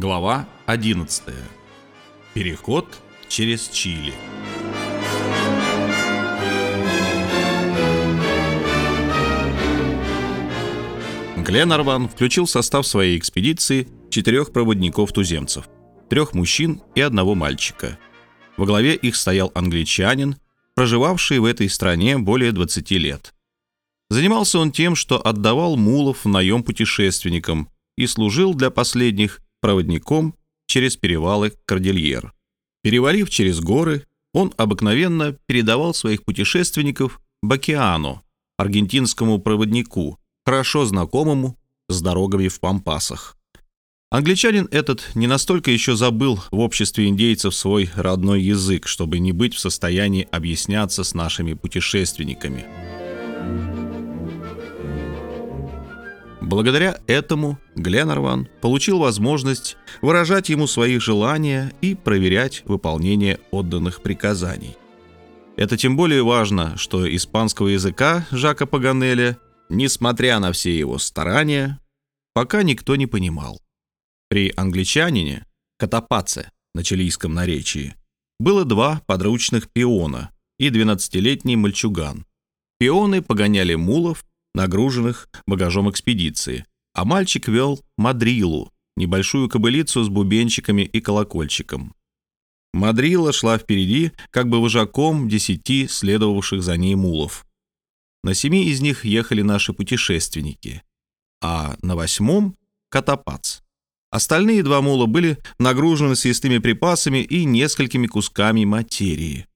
Глава 11. Переход через Чили. Гленарван включил в состав своей экспедиции четырех проводников-туземцев, трех мужчин и одного мальчика. Во главе их стоял англичанин, проживавший в этой стране более 20 лет. Занимался он тем, что отдавал мулов в наем путешественникам и служил для последних проводником через перевалы Кордильер. Перевалив через горы, он обыкновенно передавал своих путешественников Бакиану, аргентинскому проводнику, хорошо знакомому с дорогами в Пампасах. Англичанин этот не настолько еще забыл в обществе индейцев свой родной язык, чтобы не быть в состоянии объясняться с нашими путешественниками. Благодаря этому Гленарван получил возможность выражать ему свои желания и проверять выполнение отданных приказаний. Это тем более важно, что испанского языка Жака Паганеля, несмотря на все его старания, пока никто не понимал. При англичанине, Катапаце на чилийском наречии, было два подручных пиона и 12-летний мальчуган. Пионы погоняли мулов, нагруженных багажом экспедиции, а мальчик вел мадрилу, небольшую кобылицу с бубенчиками и колокольчиком. Мадрила шла впереди, как бы вожаком десяти следовавших за ней мулов. На семи из них ехали наши путешественники, а на восьмом — Катапац. Остальные два мула были нагружены съестными припасами и несколькими кусками материи,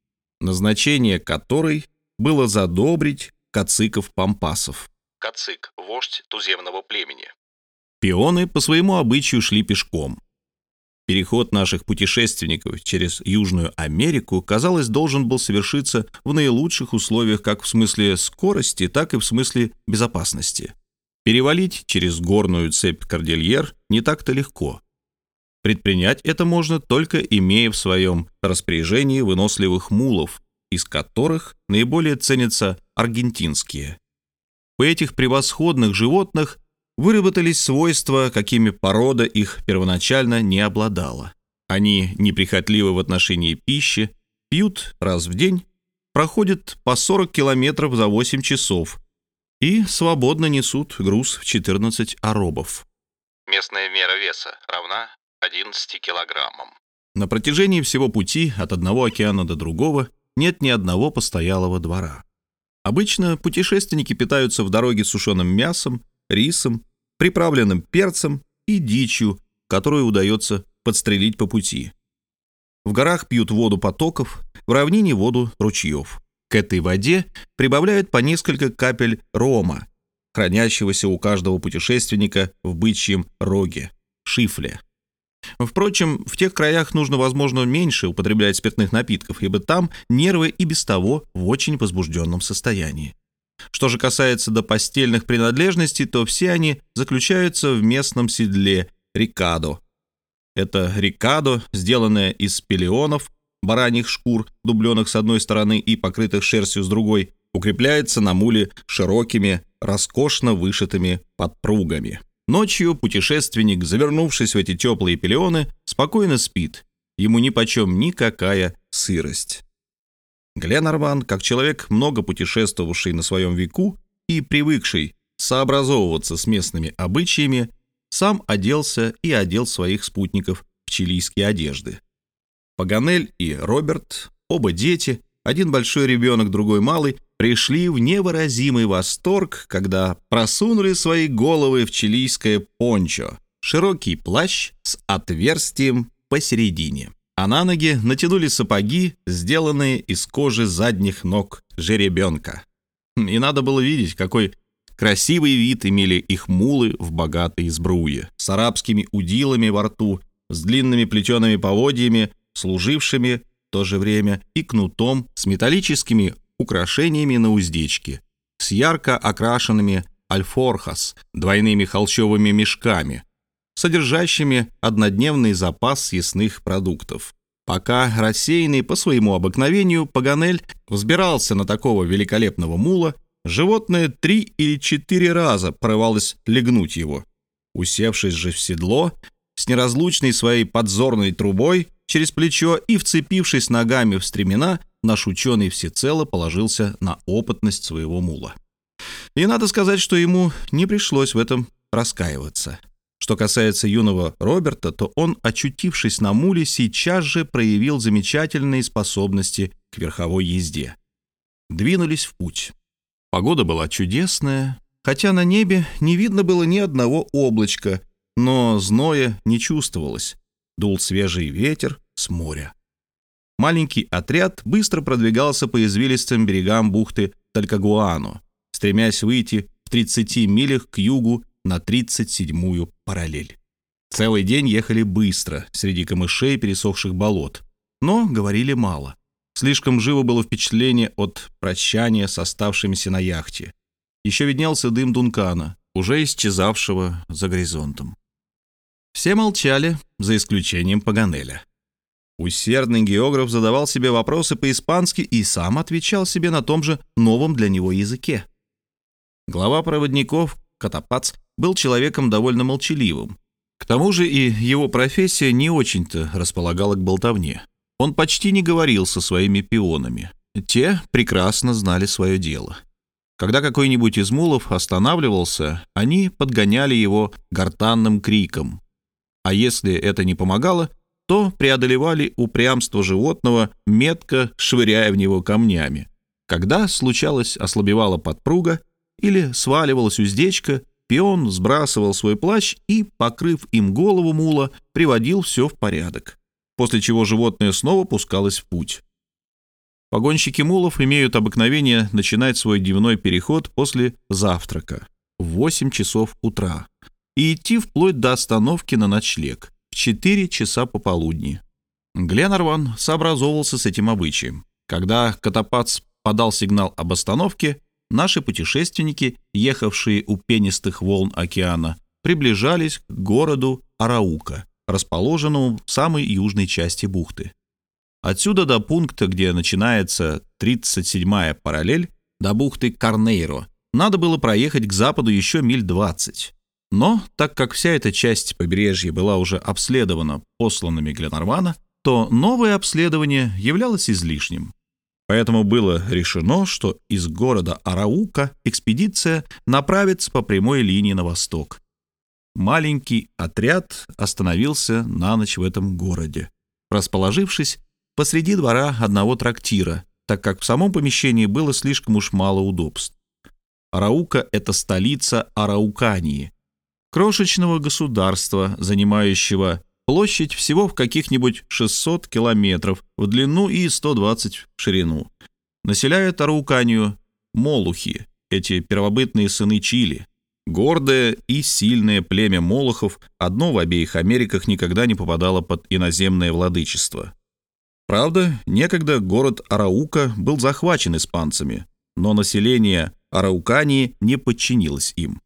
назначение которой было задобрить кациков-пампасов. Кацик – вождь туземного племени. Пионы по своему обычаю шли пешком. Переход наших путешественников через Южную Америку, казалось, должен был совершиться в наилучших условиях как в смысле скорости, так и в смысле безопасности. Перевалить через горную цепь Кордильер не так-то легко. Предпринять это можно только имея в своем распоряжении выносливых мулов, из которых наиболее ценятся аргентинские. У этих превосходных животных выработались свойства, какими порода их первоначально не обладала. Они неприхотливы в отношении пищи, пьют раз в день, проходят по 40 километров за 8 часов и свободно несут груз в 14 аробов. Местная мера веса равна 11 килограммам. На протяжении всего пути от одного океана до другого нет ни одного постоялого двора. Обычно путешественники питаются в дороге сушеным мясом, рисом, приправленным перцем и дичью, которую удается подстрелить по пути. В горах пьют воду потоков, в равнине воду ручьев. К этой воде прибавляют по несколько капель рома, хранящегося у каждого путешественника в бычьем роге, шифле. Впрочем, в тех краях нужно, возможно, меньше употреблять спиртных напитков, ибо там нервы и без того в очень возбужденном состоянии. Что же касается до постельных принадлежностей, то все они заключаются в местном седле рикадо. Это рикадо, сделанное из пелеонов, бараньих шкур, дубленых с одной стороны и покрытых шерстью с другой, укрепляется на муле широкими, роскошно вышитыми подпругами. Ночью путешественник, завернувшись в эти теплые пелены, спокойно спит. Ему нипочем никакая сырость. Гленарван, как человек, много путешествовавший на своем веку и привыкший сообразовываться с местными обычаями, сам оделся и одел своих спутников в чилийские одежды. Паганель и Роберт, оба дети, один большой ребенок, другой малый, пришли в невыразимый восторг, когда просунули свои головы в чилийское пончо, широкий плащ с отверстием посередине. А на ноги натянули сапоги, сделанные из кожи задних ног жеребенка. И надо было видеть, какой красивый вид имели их мулы в богатой сбруе, с арабскими удилами во рту, с длинными плетеными поводьями, служившими в то же время и кнутом с металлическими украшениями на уздечке, с ярко окрашенными альфорхас, двойными холщовыми мешками, содержащими однодневный запас съестных продуктов. Пока рассеянный по своему обыкновению Паганель взбирался на такого великолепного мула, животное три или четыре раза порывалось легнуть его. Усевшись же в седло, с неразлучной своей подзорной трубой через плечо и, вцепившись ногами в стремена, наш ученый всецело положился на опытность своего мула. И надо сказать, что ему не пришлось в этом раскаиваться. Что касается юного Роберта, то он, очутившись на муле, сейчас же проявил замечательные способности к верховой езде. Двинулись в путь. Погода была чудесная, хотя на небе не видно было ни одного облачка, но зноя не чувствовалось. Дул свежий ветер с моря. Маленький отряд быстро продвигался по извилистым берегам бухты Талькагуану, стремясь выйти в 30 милях к югу на 37-ю параллель. Целый день ехали быстро, среди камышей пересохших болот, но говорили мало. Слишком живо было впечатление от прощания с оставшимися на яхте. Еще виднелся дым Дункана, уже исчезавшего за горизонтом. Все молчали, за исключением Паганеля. Усердный географ задавал себе вопросы по-испански и сам отвечал себе на том же новом для него языке. Глава проводников, Катапац, был человеком довольно молчаливым. К тому же и его профессия не очень-то располагала к болтовне. Он почти не говорил со своими пионами. Те прекрасно знали свое дело. Когда какой-нибудь из мулов останавливался, они подгоняли его гортанным криком. А если это не помогало, то преодолевали упрямство животного, метко швыряя в него камнями. Когда случалось ослабевала подпруга или сваливалась уздечка, пион сбрасывал свой плащ и, покрыв им голову мула, приводил все в порядок после чего животное снова пускалось в путь. Погонщики мулов имеют обыкновение начинать свой дневной переход после завтрака в 8 часов утра и идти вплоть до остановки на ночлег в 4 часа пополудни. Гленарван сообразовывался с этим обычаем. Когда Катапац подал сигнал об остановке, наши путешественники, ехавшие у пенистых волн океана, приближались к городу Араука, расположенному в самой южной части бухты. Отсюда до пункта, где начинается 37-я параллель, до бухты Карнейро, надо было проехать к западу еще миль 20. Но, так как вся эта часть побережья была уже обследована посланными Гленарвана, то новое обследование являлось излишним. Поэтому было решено, что из города Араука экспедиция направится по прямой линии на восток, маленький отряд остановился на ночь в этом городе, расположившись посреди двора одного трактира, так как в самом помещении было слишком уж мало удобств. Араука — это столица Араукании, крошечного государства, занимающего площадь всего в каких-нибудь 600 километров в длину и 120 в ширину. Населяют Арауканию молухи, эти первобытные сыны Чили — Гордое и сильное племя Молохов одно в обеих Америках никогда не попадало под иноземное владычество. Правда, некогда город Араука был захвачен испанцами, но население Араукании не подчинилось им.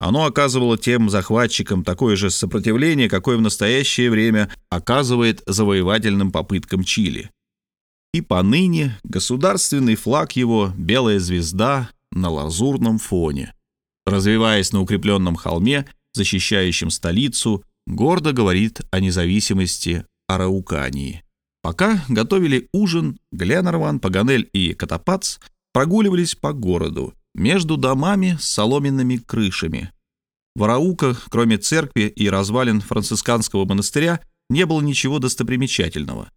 Оно оказывало тем захватчикам такое же сопротивление, какое в настоящее время оказывает завоевательным попыткам Чили. И поныне государственный флаг его — белая звезда на лазурном фоне — развиваясь на укрепленном холме, защищающем столицу, гордо говорит о независимости Араукании. Пока готовили ужин, Гленнерван, Паганель и Катапац прогуливались по городу, между домами с соломенными крышами. В Арауках, кроме церкви и развалин францисканского монастыря, не было ничего достопримечательного.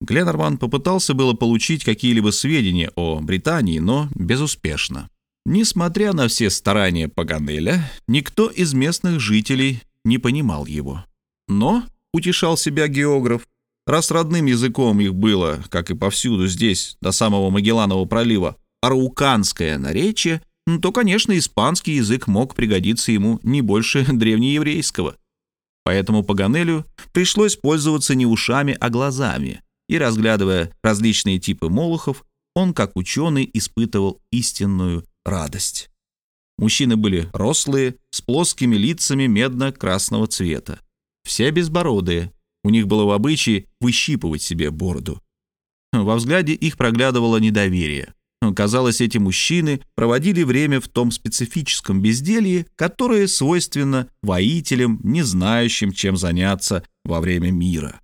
Гленнерван попытался было получить какие-либо сведения о Британии, но безуспешно. Несмотря на все старания Паганеля, никто из местных жителей не понимал его. Но, утешал себя географ, раз родным языком их было, как и повсюду здесь, до самого Магелланова пролива, арауканское наречие, ну, то, конечно, испанский язык мог пригодиться ему не больше древнееврейского. Поэтому Паганелю пришлось пользоваться не ушами, а глазами, и, разглядывая различные типы молохов, он, как ученый, испытывал истинную радость. Мужчины были рослые, с плоскими лицами медно-красного цвета. Все безбородые, у них было в обычае выщипывать себе бороду. Во взгляде их проглядывало недоверие. Казалось, эти мужчины проводили время в том специфическом безделье, которое свойственно воителям, не знающим, чем заняться во время мира.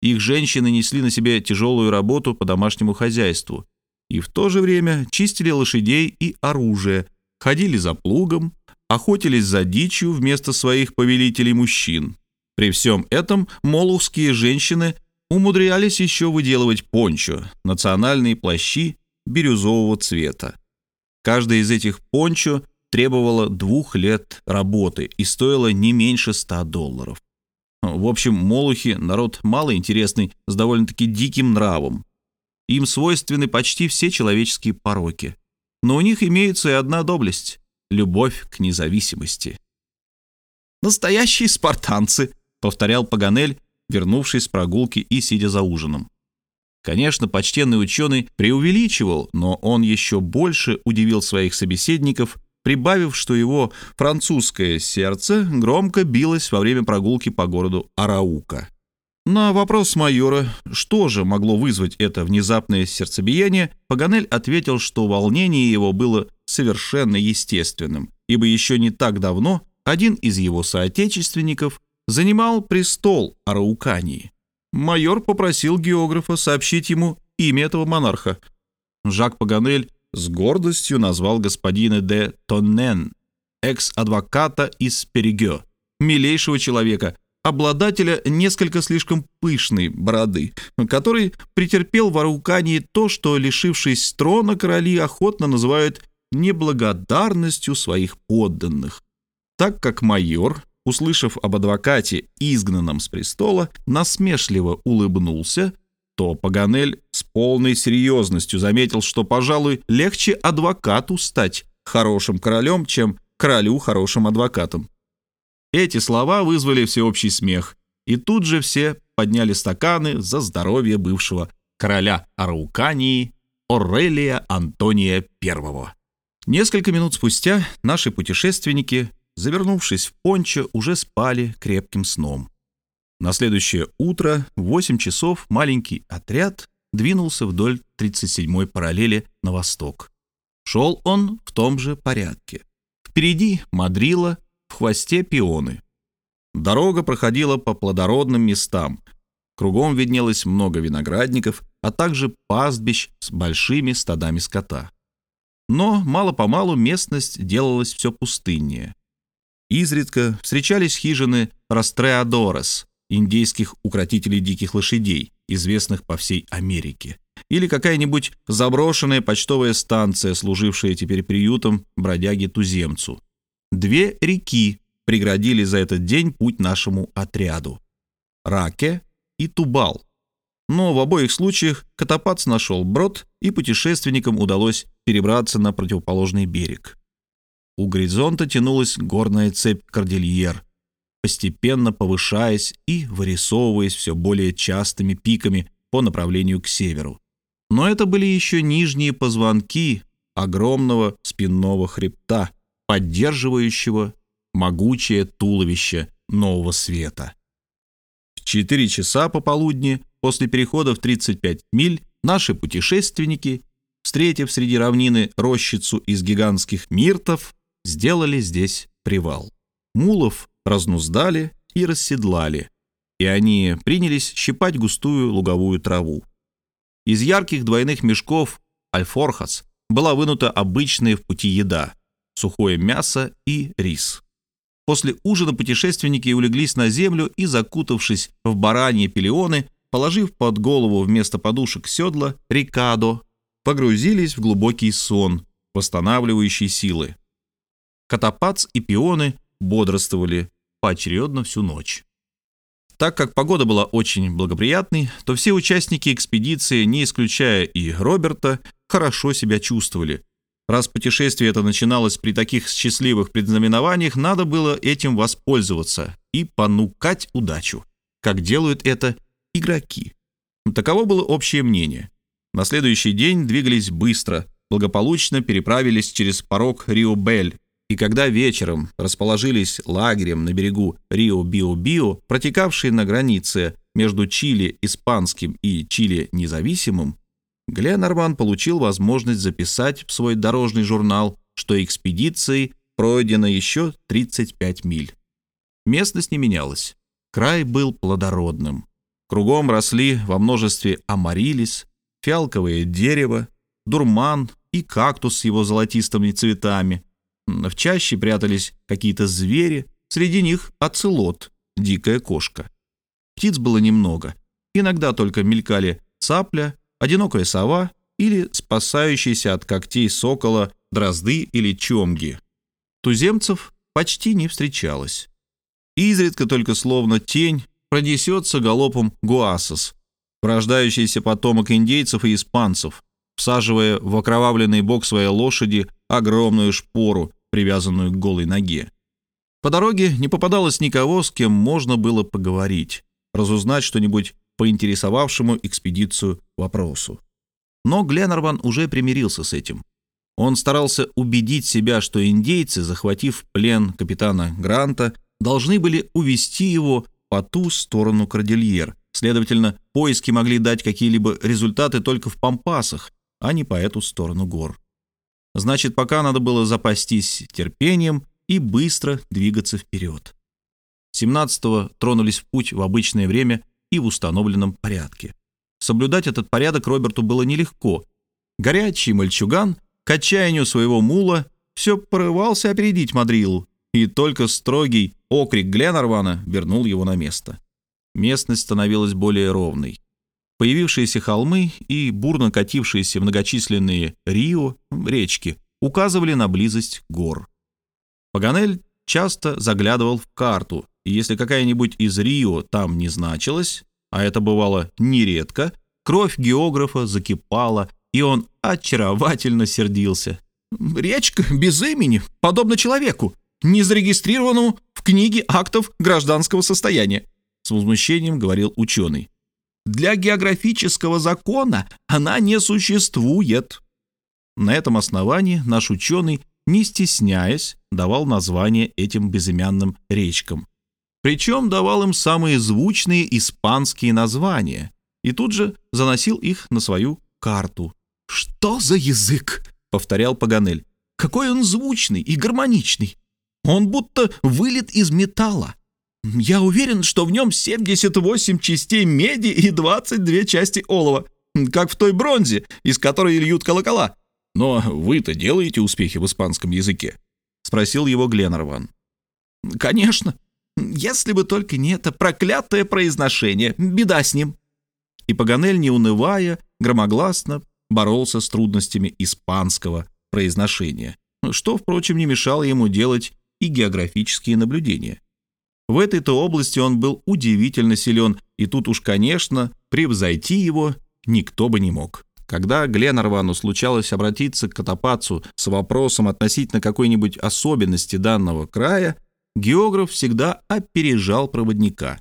Их женщины несли на себе тяжелую работу по домашнему хозяйству и в то же время чистили лошадей и оружие, ходили за плугом, охотились за дичью вместо своих повелителей-мужчин. При всем этом молухские женщины умудрялись еще выделывать пончо, национальные плащи бирюзового цвета. Каждая из этих пончо требовала двух лет работы и стоила не меньше ста долларов. В общем, молухи — народ малоинтересный, с довольно-таки диким нравом. Им свойственны почти все человеческие пороки. Но у них имеется и одна доблесть — любовь к независимости. «Настоящие спартанцы», — повторял Паганель, вернувшись с прогулки и сидя за ужином. Конечно, почтенный ученый преувеличивал, но он еще больше удивил своих собеседников, прибавив, что его французское сердце громко билось во время прогулки по городу Араука. На вопрос майора, что же могло вызвать это внезапное сердцебиение, Паганель ответил, что волнение его было совершенно естественным, ибо еще не так давно один из его соотечественников занимал престол Араукании. Майор попросил географа сообщить ему имя этого монарха. Жак Паганель с гордостью назвал господина де Тоннен, экс-адвоката из Перегё, милейшего человека, обладателя несколько слишком пышной бороды, который претерпел в Араукании то, что, лишившись трона, короли охотно называют неблагодарностью своих подданных. Так как майор услышав об адвокате, изгнанном с престола, насмешливо улыбнулся, то Паганель с полной серьезностью заметил, что, пожалуй, легче адвокату стать хорошим королем, чем королю хорошим адвокатом. Эти слова вызвали всеобщий смех, и тут же все подняли стаканы за здоровье бывшего короля Араукании Орелия Антония I. Несколько минут спустя наши путешественники завернувшись в пончо, уже спали крепким сном. На следующее утро в 8 часов маленький отряд двинулся вдоль 37-й параллели на восток. Шел он в том же порядке. Впереди мадрила, в хвосте пионы. Дорога проходила по плодородным местам. Кругом виднелось много виноградников, а также пастбищ с большими стадами скота. Но мало-помалу местность делалась все пустыннее. Изредка встречались хижины Растреадорес, индейских укротителей диких лошадей, известных по всей Америке, или какая-нибудь заброшенная почтовая станция, служившая теперь приютом бродяге-туземцу. Две реки преградили за этот день путь нашему отряду — Раке и Тубал. Но в обоих случаях Котопац нашел брод, и путешественникам удалось перебраться на противоположный берег. У горизонта тянулась горная цепь кордильер, постепенно повышаясь и вырисовываясь все более частыми пиками по направлению к северу. Но это были еще нижние позвонки огромного спинного хребта, поддерживающего могучее туловище нового света. В 4 часа пополудни, после перехода в 35 миль, наши путешественники, встретив среди равнины рощицу из гигантских миртов, сделали здесь привал. Мулов разнуздали и расседлали, и они принялись щипать густую луговую траву. Из ярких двойных мешков альфорхас была вынута обычная в пути еда — сухое мясо и рис. После ужина путешественники улеглись на землю и, закутавшись в бараньи пелеоны, положив под голову вместо подушек седла рикадо, погрузились в глубокий сон, восстанавливающий силы. Котопац и пионы бодрствовали поочередно всю ночь. Так как погода была очень благоприятной, то все участники экспедиции, не исключая и Роберта, хорошо себя чувствовали. Раз путешествие это начиналось при таких счастливых предзнаменованиях, надо было этим воспользоваться и понукать удачу, как делают это игроки. Таково было общее мнение. На следующий день двигались быстро, благополучно переправились через порог Рио-Бель и когда вечером расположились лагерем на берегу Рио-Био-Био, протекавшей на границе между Чили испанским и Чили независимым, Гленарван получил возможность записать в свой дорожный журнал, что экспедицией пройдено еще 35 миль. Местность не менялась. Край был плодородным. Кругом росли во множестве амарилис, фиалковое дерево, дурман и кактус с его золотистыми цветами. В чаще прятались какие-то звери, среди них оцелот, дикая кошка. Птиц было немного. Иногда только мелькали цапля, одинокая сова или спасающиеся от когтей сокола дрозды или чомги. Туземцев почти не встречалось. Изредка только словно тень пронесется галопом гуасос, порождающийся потомок индейцев и испанцев, всаживая в окровавленный бок своей лошади огромную шпору, привязанную к голой ноге. По дороге не попадалось никого, с кем можно было поговорить, разузнать что-нибудь по интересовавшему экспедицию вопросу. Но Гленнерван уже примирился с этим. Он старался убедить себя, что индейцы, захватив плен капитана Гранта, должны были увести его по ту сторону Кордильер. Следовательно, поиски могли дать какие-либо результаты только в Пампасах, а не по эту сторону гор. Значит, пока надо было запастись терпением и быстро двигаться вперед. 17-го тронулись в путь в обычное время и в установленном порядке. Соблюдать этот порядок Роберту было нелегко. Горячий мальчуган, к отчаянию своего мула, все порывался опередить Мадрилу, и только строгий окрик Гленарвана вернул его на место. Местность становилась более ровной. Появившиеся холмы и бурно катившиеся многочисленные Рио, речки, указывали на близость гор. Паганель часто заглядывал в карту, и если какая-нибудь из Рио там не значилась, а это бывало нередко, кровь географа закипала, и он очаровательно сердился. «Речка без имени, подобно человеку, не зарегистрированному в книге актов гражданского состояния», с возмущением говорил ученый. Для географического закона она не существует. На этом основании наш ученый, не стесняясь, давал название этим безымянным речкам. Причем давал им самые звучные испанские названия и тут же заносил их на свою карту. «Что за язык?» — повторял Паганель. «Какой он звучный и гармоничный! Он будто вылет из металла. Я уверен, что в нем 78 частей меди и 22 части олова, как в той бронзе, из которой льют колокола. Но вы-то делаете успехи в испанском языке? Спросил его Гленнерван. Конечно. Если бы только не это проклятое произношение, беда с ним. И Паганель, не унывая, громогласно боролся с трудностями испанского произношения, что, впрочем, не мешало ему делать и географические наблюдения. В этой-то области он был удивительно силен, и тут уж, конечно, превзойти его никто бы не мог. Когда Гленнервану случалось обратиться к Катапацу с вопросом относительно какой-нибудь особенности данного края, географ всегда опережал проводника.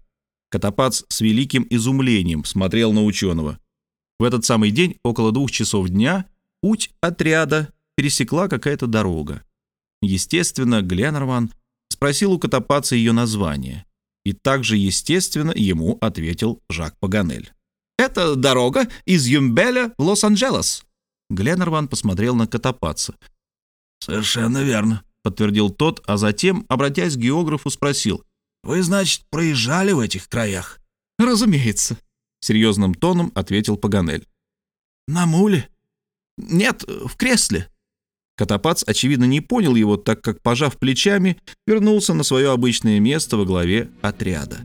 Катапац с великим изумлением смотрел на ученого. В этот самый день, около двух часов дня, путь отряда пересекла какая-то дорога. Естественно, Гленнерван спросил у Котопаца ее название. И также, естественно, ему ответил Жак Паганель. «Это дорога из Юмбеля в Лос-Анджелес». Гленнерван посмотрел на Котопаца. «Совершенно верно», — подтвердил тот, а затем, обратясь к географу, спросил. «Вы, значит, проезжали в этих краях?» «Разумеется», — серьезным тоном ответил Паганель. «На муле?» «Нет, в кресле», Котопац, очевидно, не понял его, так как, пожав плечами, вернулся на свое обычное место во главе отряда.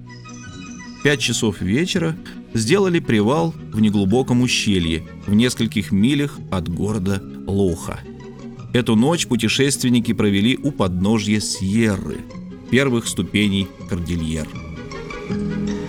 Пять часов вечера сделали привал в неглубоком ущелье в нескольких милях от города Лоха. Эту ночь путешественники провели у подножья Сьерры, первых ступеней Кордильер. Thank.